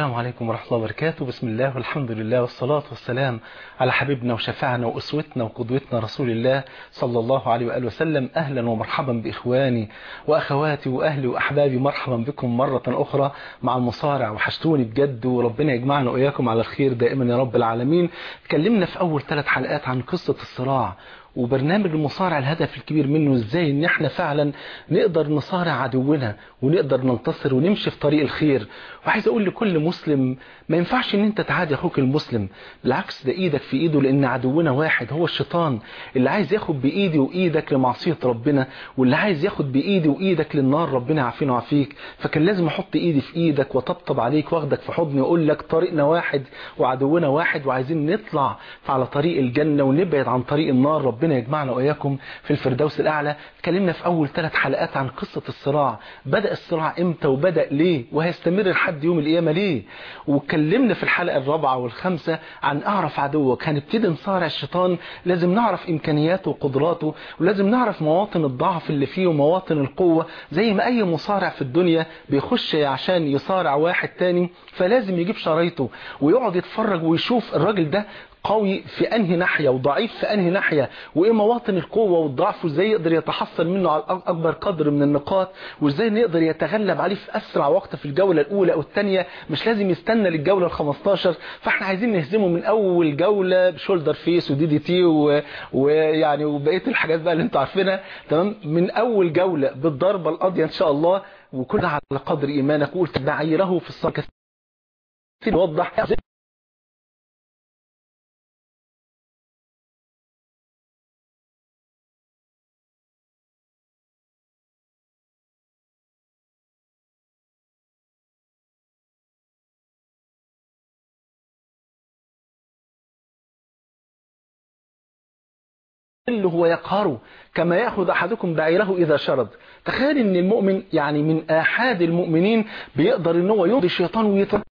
السلام عليكم ورحمة الله وبركاته. بسم الله والحمد لله والصلاة والسلام على حبيبنا وشفاعنا وأسوتنا وقدوتنا رسول الله صلى الله عليه وآله وسلم. أهلا ومرحبا بإخواني وأخواتي وأهلي وأحبابي. مرحبا بكم مرة أخرى مع المصارع. وحشتوني بجد وربنا يجمعنا وإياكم على الخير دائما يا رب العالمين. تكلمنا في أول ثلاث حلقات عن قصة الصراع. وبرنامج المصارع الهدف الكبير منه إزاي إن إحنا فعلا نقدر نصارع عدونا ونقدر ننتصر ونمشي في طريق الخير. وعايز أقول لكل مسلم ما ينفعش إن أنت تعادي أخوك المسلم. بالعكس ده إيدك في إيده لأن عدونا واحد هو الشيطان. اللي عايز ياخد بإيدي وإيدك لمعصية ربنا واللي عايز ياخد بإيدي وإيدك للنار ربنا يعافينا ويعافيك. فكان لازم أحط إيدي في إيدك وطبطب عليك وأخدك في حضني وأقول لك طريقنا واحد وعدونا واحد وعايزين نطلع على طريق الجنة ونبعد عن طريق النار ربنا يجمعنا وإياكم في الفردوس الأعلى. اتكلمنا في أول ثلاث حلقات عن قصة الصراع. بدأ الصراع إمتى وبدأ ليه؟ وهيستمر لحد يوم القيامة ليه؟ واتكلمنا في الحلقة الرابعة والخامسة عن أعرف عدوك هنبتدي نصارع الشيطان. لازم نعرف إمكانياته وقدراته. ولازم نعرف مواطن الضعف اللي فيه ومواطن القوة. زي ما أي مصارع في الدنيا بيخش عشان يصارع واحد تاني فلازم يجيب شرايطه ويقعد يتفرج ويشوف الراجل ده قوي في أنهي ناحية وضعيف في أنهي ناحية وإيه مواطن القوة والضعف وإزاي يقدر يتحصل منه على أكبر قدر من النقاط وإزاي نقدر يتغلب عليه في أسرع وقت في الجولة الأولى أو الثانية مش لازم يستنى للجولة ال15 فإحنا عايزين نهزمه من أول جولة بشولدر فيس ودي دي تي ويعني وبقية الحاجات بقى اللي أنتوا عارفينها. تمام؟ من أول جولة بالضربة القاضية إن شاء الله وكل على قدر إيمانك وقلت بعيره في الصلاة. كثير وضح. اللي هو يقهره كما يأخذ أحدكم بعيره إذا شرد. تخيل أن المؤمن يعني من آحاد المؤمنين بيقدر أن هو يرضي الشيطان ويطلع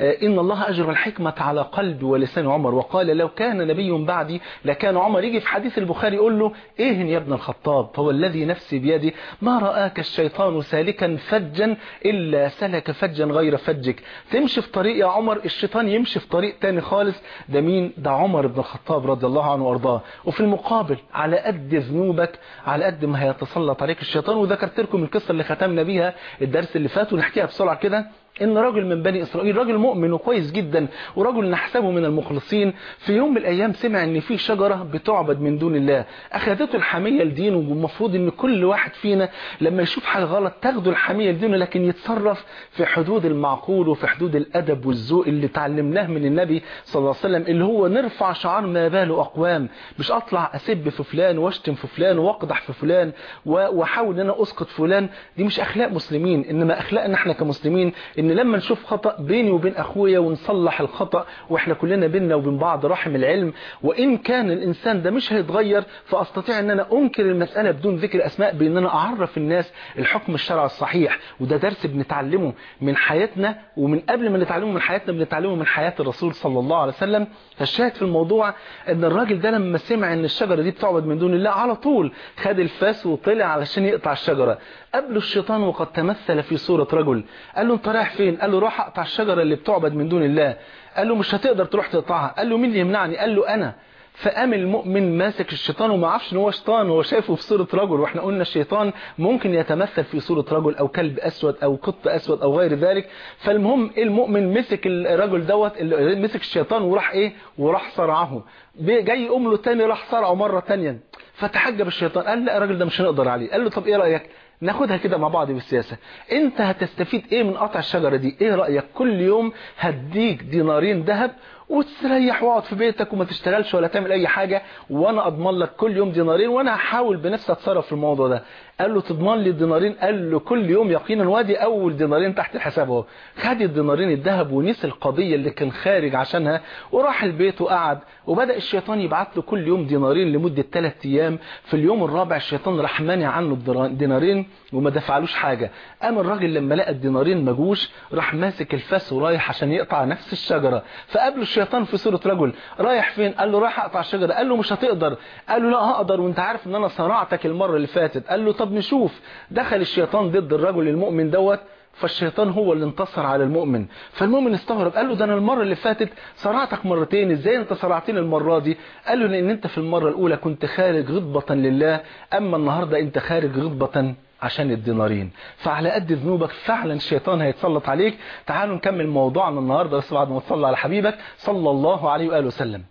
إن الله أجر الحكمة على قلب ولسان عمر. وقال لو كان نبي بعدي لكان عمر يجي في حديث البخاري يقول له إيه يا ابن الخطاب؟ هو الذي نفسي بيدي. ما رآك الشيطان سالكا فجا إلا سلك فجا غير فجك. تمشي في طريق يا عمر الشيطان يمشي في طريق تاني خالص. ده مين؟ ده عمر بن الخطاب رضي الله عنه وأرضاه. وفي المقابل على قد ذنوبك على قد ما هيتسلط عليك الشيطان. وذكرت لكم القصة اللي ختمنا بيها الدرس اللي فات ونحكيها بسرعة كده. إن رجل من بني إسرائيل رجل مؤمن وكويس جدا ورجل نحسبه من المخلصين في يوم من الأيام سمع إن في شجرة بتعبد من دون الله. أخذته الحمية لدينه والمفروض إن كل واحد فينا لما يشوف حاجة غلط تاخده الحمية لدينه لكن يتصرف في حدود المعقول وفي حدود الأدب والذوق اللي تعلمناه من النبي صلى الله عليه وسلم اللي هو نرفع شعار ما باله أقوام. مش أطلع أسب في فلان وأشتم في فلان وأقدح في فلان وأحاول إن أنا أسقط فلان. دي مش أخلاق مسلمين إنما أخلاقنا إحنا كمسلمين إن لما نشوف خطأ بيني وبين أخويا ونصلح الخطأ وإحنا كلنا بيننا وبين بعض رحم العلم وإن كان الإنسان ده مش هيتغير فأستطيع إن أنا أنكر المسألة بدون ذكر أسماء بإن أنا أعرف الناس الحكم الشرعي الصحيح. وده درس بنتعلمه من حياتنا ومن قبل ما نتعلمه من حياتنا بنتعلمه من حياة الرسول صلى الله عليه وسلم. فالشاهد في الموضوع إن الراجل ده لما سمع إن الشجرة دي بتعبد من دون الله على طول خد الفاس وطلع علشان يقطع الشجرة. قبله الشيطان وقد تمثل في صورة رجل. قال له أنت رايح فين؟ قال له راح أقطع الشجرة اللي بتعبد من دون الله. قال له مش هتقدر تروح تقطعها. قال له مين اللي يمنعني؟ قال له أنا. فقام المؤمن ماسك الشيطان وما عرفش إن هو شيطان هو شايفه في صورة رجل. وإحنا قلنا الشيطان ممكن يتمثل في صورة رجل أو كلب أسود أو قط أسود أو غير ذلك. فالمهم المؤمن مسك الرجل دوت مسك الشيطان وراح إيه؟ وراح صرعه. جاي يقوم له تاني راح صرعه مرة تانية. فتحجب الشيطان. قال لا الراجل ده مش هنقدر عليه. قال له طب إيه رأيك؟ ناخدها كده مع بعض بالسياسة. انت هتستفيد إيه من قطع الشجرة دي؟ إيه رأيك؟ كل يوم هديك دينارين ذهب وتستريح واقعد في بيتك وما تشتغلش ولا تعمل أي حاجة وأنا أضمن لك كل يوم دينارين وأنا هحاول بنفسي أتصرف في الموضوع ده. قال له تضمن لي الدينارين؟ قال له كل يوم يقينا وادي أول دينارين تحت الحساب أهو. خد الدينارين الذهب ونسي القضية اللي كان خارج عشانها وراح البيت وقعد. وبدأ الشيطان يبعت له كل يوم دينارين لمدة ثلاث أيام. في اليوم الرابع الشيطان راح مانع عنه الدينارين وما دفعلوش حاجة. قام الراجل لما لقى الدينارين مجوش راح ماسك الفاس ورايح عشان يقطع نفس الشجرة. فقابله في صورة رجل. رايح فين؟ قال له رايح أقطع الشجرة. قال له مش هتقدر. قال له لا هقدر. وانت عارف إن أنا صنعتك المرة اللي فاتت. قال له طب نشوف. دخل الشيطان ضد الرجل المؤمن دوت فالشيطان هو اللي انتصر على المؤمن. فالمؤمن استغرب. قال له ده أنا المرة اللي فاتت صرعتك مرتين. إزاي أنت صرعتني المرة دي؟ قال له لأن أنت في المرة الأولى كنت خارج غضبة لله. أما النهاردة أنت خارج غضبة عشان الدينارين. فعلى قد ذنوبك فعلا الشيطان هيتسلط عليك. تعالوا نكمل موضوعنا النهاردة بس بعد ما تصلى على حبيبك صلى الله عليه وآله وسلم.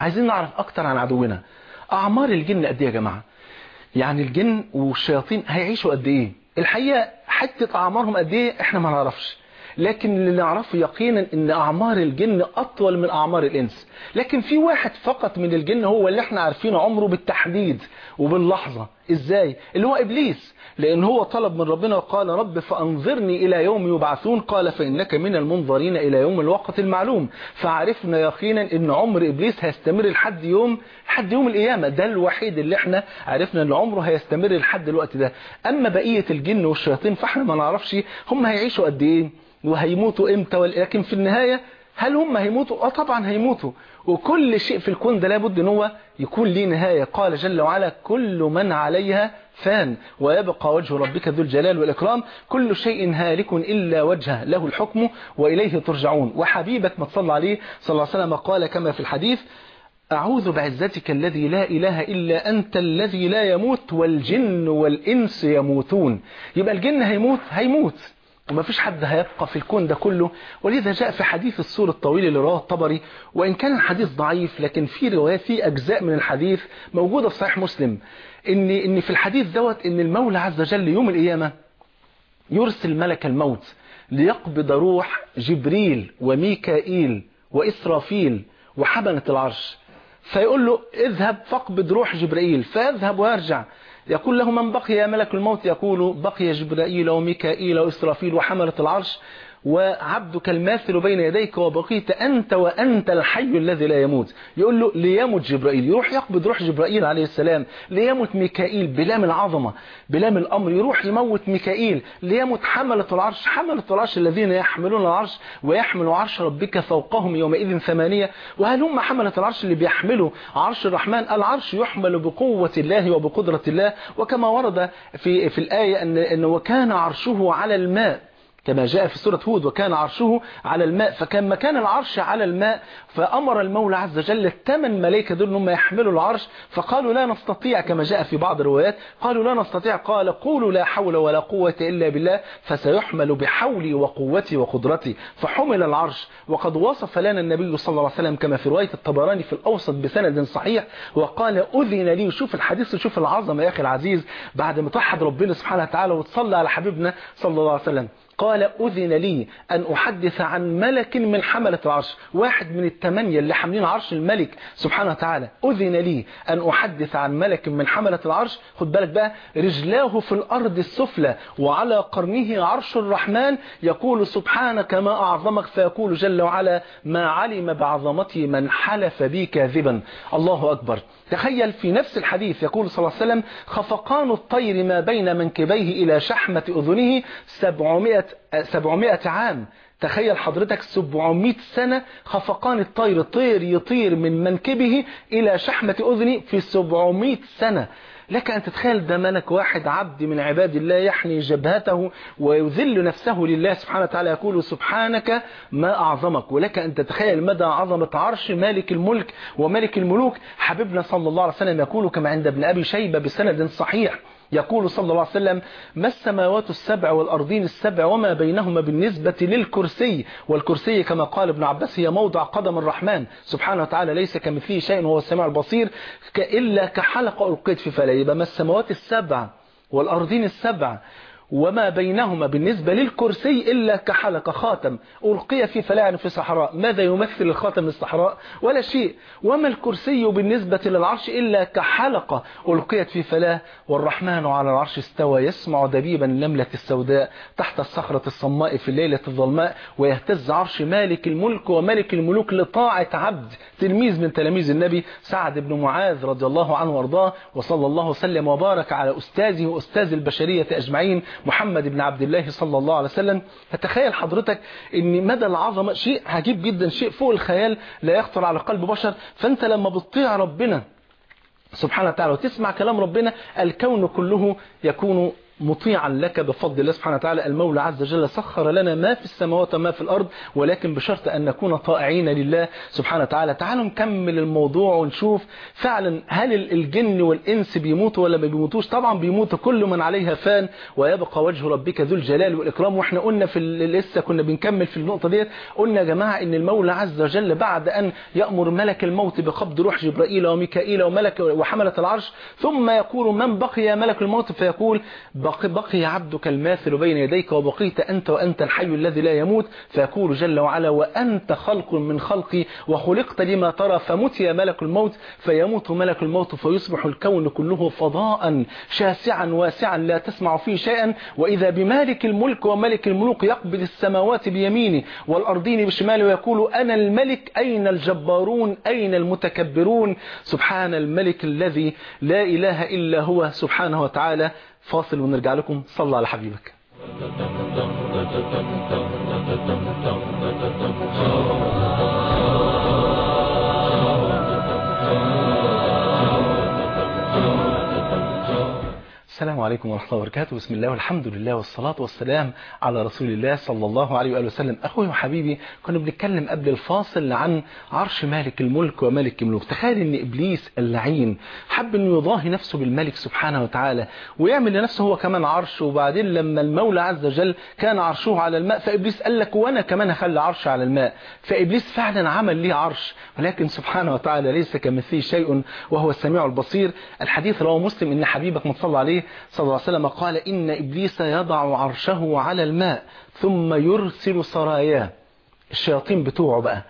عايزين نعرف أكتر عن عدونا. أعمار الجن قد إيه يا جماعة؟ يعني الجن والشياطين هيعيشوا قد إيه؟ الحقيقة حتة أعمارهم قد إيه إحنا ما نعرفش. لكن اللي نعرفه يقينا إن أعمار الجن أطول من أعمار الإنس. لكن في واحد فقط من الجن هو اللي إحنا عارفينه عمره بالتحديد وباللحظة. إزاي؟ اللي هو إبليس. لأن هو طلب من ربنا وقال رب فأنظرني إلى يوم يبعثون. قال فإنك من المنظرين إلى يوم الوقت المعلوم. فعرفنا يقينا إن عمر إبليس هيستمر لحد يوم لحد يوم القيامة. ده الوحيد اللي إحنا عرفنا إن عمره هيستمر لحد الوقت ده. أما بقية الجن والشياطين فإحنا ما نعرفش هم هيعيشوا قد إيه. وهيموتوا إمتى لكن في النهاية هل هم هيموتوا؟ آه طبعا هيموتوا. وكل شيء في الكون ده لابد إن هو يكون ليه نهاية. قال جل وعلا كل من عليها فان. ويبقى وجه ربك ذو الجلال والإكرام. كل شيء هالك إلا وجهه له الحكم وإليه ترجعون. وحبيبك ما تصلى عليه صلى الله عليه وسلم قال كما في الحديث أعوذ بعزتك الذي لا إله إلا أنت الذي لا يموت والجن والإنس يموتون. يبقى الجن هيموت؟ هيموت. وما فيش حد هيبقى في الكون ده كله. ولذا جاء في حديث السور الطويل اللي رواه الطبري وإن كان الحديث ضعيف لكن في روايات في أجزاء من الحديث موجودة في صحيح مسلم. إن, إن في الحديث دوت إن المولى عز وجل يوم القيامة يرسل ملك الموت ليقبض روح جبريل وميكائيل وإسرافيل وحملة العرش. فيقول له اذهب فاقبض روح جبريل فيذهب ويرجع. يقول له من بقي يا ملك الموت؟ يقول بقي جبرائيل وميكائيل وإسرافيل وحملة العرش. وعبدك الماثل بين يديك وبقيت أنت وأنت الحي الذي لا يموت. يقول له ليمت جبرائيل. يروح يقبض روح جبرائيل عليه السلام. ليمت ميكائيل بلام العظمة بلام الأمر. يروح يموت ميكائيل. ليمت حملة العرش. حملة العرش الذين يحملون العرش ويحملوا عرش ربك فوقهم يومئذ ثمانية. وهل هم حملة العرش اللي بيحملوا عرش الرحمن؟ العرش يحمل بقوة الله وبقدرة الله. وكما ورد في في الآية أن, أن وكان عرشه على الماء. كما جاء في سورة هود وكان عرشه على الماء. فكان مكان العرش على الماء فأمر المولى عز وجل الثمان ملائكة دول هم يحملوا العرش. فقالوا لا نستطيع كما جاء في بعض الروايات قالوا لا نستطيع. قال قولوا لا حول ولا قوة إلا بالله فسيحمل بحولي وقوتي وقدرتي. فحمل العرش وقد وصف لنا النبي صلى الله عليه وسلم كما في رواية الطبراني في الأوسط بسند صحيح وقال أذن لي وشوف الحديث وشوف العظمة يا أخي العزيز بعد ما توحد ربنا سبحانه وتعالى وتصلى على حبيبنا صلى الله عليه وسلم. قال أذن لي أن أحدث عن ملك من حملة العرش واحد من الثمانية اللي حاملين عرش الملك. سبحانه وتعالى أذن لي أن أحدث عن ملك من حملة العرش. خد بالك بقى رجلاه في الأرض السفلى وعلى قرنه عرش الرحمن. يقول سبحانك ما أعظمك فيقول جل وعلا ما علم بعظمتي من حلف بي كاذبا. الله أكبر. تخيل في نفس الحديث يقول صلى الله عليه وسلم خفقان الطير ما بين منكبيه إلى شحمة أذنه سبعمائة, سبعمائة عام. تخيل حضرتك 700 سنة خفقان الطير طير يطير من منكبه إلى شحمة أذنه في 700 سنة. لك أن تتخيل ده ملك واحد عبد من عباد الله يحني جبهته ويذل نفسه لله سبحانه وتعالى يقول سبحانك ما أعظمك. ولك أن تتخيل مدى عظمة عرش مالك الملك وملك الملوك. حبيبنا صلى الله عليه وسلم يقول كما عند ابن أبي شيبة بسند صحيح يقول صلى الله عليه وسلم ما السماوات السبع والأرضين السبع وما بينهما بالنسبة للكرسي؟ والكرسي كما قال ابن عباس هي موضع قدم الرحمن. سبحانه وتعالى ليس كمثله شيء وهو السميع البصير إلا كحلقة ألقيت في فلا يبقى ما السماوات السبع والأرضين السبع وما بينهما بالنسبة للكرسي إلا كحلقة خاتم. ألقي في فلاعن في صحراء ماذا يمثل الخاتم للصحراء؟ ولا شيء. وما الكرسي بالنسبة للعرش إلا كحلقة. ألقيت في فلاه والرحمن على العرش استوى. يسمع دبيبا النملة السوداء تحت الصخرة الصماء في الليلة الظلماء. ويهتز عرش مالك الملك وملك الملوك لطاعة عبد. تلميذ من تلاميذ النبي سعد بن معاذ رضي الله عنه وارضاه. وصلى الله وسلم وبارك على أستاذه وأستاذ البشرية أجمعين. محمد بن عبد الله صلى الله عليه وسلم فتخيل حضرتك إن مدى العظمة شيء عجيب جدا شيء فوق الخيال لا يخطر على قلب بشر. فأنت لما بتطيع ربنا سبحانه وتعالى وتسمع كلام ربنا الكون كله يكون مطيعا لك بفضل الله سبحانه وتعالى. المولى عز وجل سخر لنا ما في السماوات وما في الأرض ولكن بشرط أن نكون طائعين لله سبحانه وتعالى. تعالوا نكمل الموضوع ونشوف فعلا هل الجن والإنس بيموتوا ولا ما بيموتوش. طبعا بيموت كل من عليها فان ويبقى وجه ربك ذو الجلال والإكرام. وإحنا قلنا في لسه كنا بنكمل في النقطة ديت قلنا يا جماعة إن المولى عز وجل بعد أن يأمر ملك الموت بقبض روح جبرائيل وميكائيل وملك وحملة العرش ثم يقول من بقي ملك الموت؟ فيقول بقي, بقي عبدك الماثل بين يديك وبقيت أنت وأنت الحي الذي لا يموت. فيقول جل وعلا وأنت خلق من خلقي وخلقت لما ترى. فمت يا ملك الموت. فيموت ملك الموت فيصبح الكون كله فضاء شاسعا واسعا لا تسمع فيه شيئا. وإذا بمالك الملك وملك الملوك يقبل السماوات بيمينه والأرضين بشماله ويقول أنا الملك أين الجبارون؟ أين المتكبرون؟ سبحان الملك الذي لا إله إلا هو سبحانه وتعالى. فاصل ونرجع لكم. صلى على حبيبك. السلام عليكم ورحمة الله وبركاته. بسم الله والحمد لله والصلاة والسلام على رسول الله صلى الله عليه وآله وسلم. أخوي وحبيبي كنا بنتكلم قبل الفاصل عن عرش مالك الملك وملك الملوك. تخيل إن إبليس اللعين حب إنه يضاهي نفسه بالملك سبحانه وتعالى ويعمل لنفسه هو كمان عرش وبعدين لما المولى عز وجل كان عرشه على الماء فإبليس قال لك وأنا كمان هخلي عرش على الماء. فإبليس فعلا عمل ليه عرش ولكن سبحانه وتعالى ليس كمثله شيء وهو السميع البصير. الحديث رواه مسلم إن حبيبك مصلى عليه صلى الله عليه وسلم قال إن إبليس يضع عرشه على الماء ثم يرسل سراياه. الشياطين بتوعه بقى.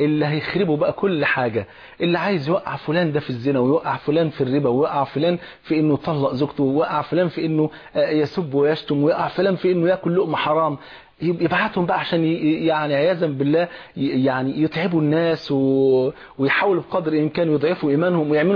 اللي هيخربوا بقى كل حاجة. اللي عايز يوقع فلان ده في الزنا ويوقع فلان في الربا ويوقع فلان في إنه يطلق زوجته ويوقع فلان في إنه يسب ويشتم ويوقع فلان في إنه ياكل لقمة حرام. يبعتهم بقى عشان يعني عياذا بالله يعني يتعبوا الناس ويحاولوا بقدر الإمكان يضعفوا إيمانهم ويعملوا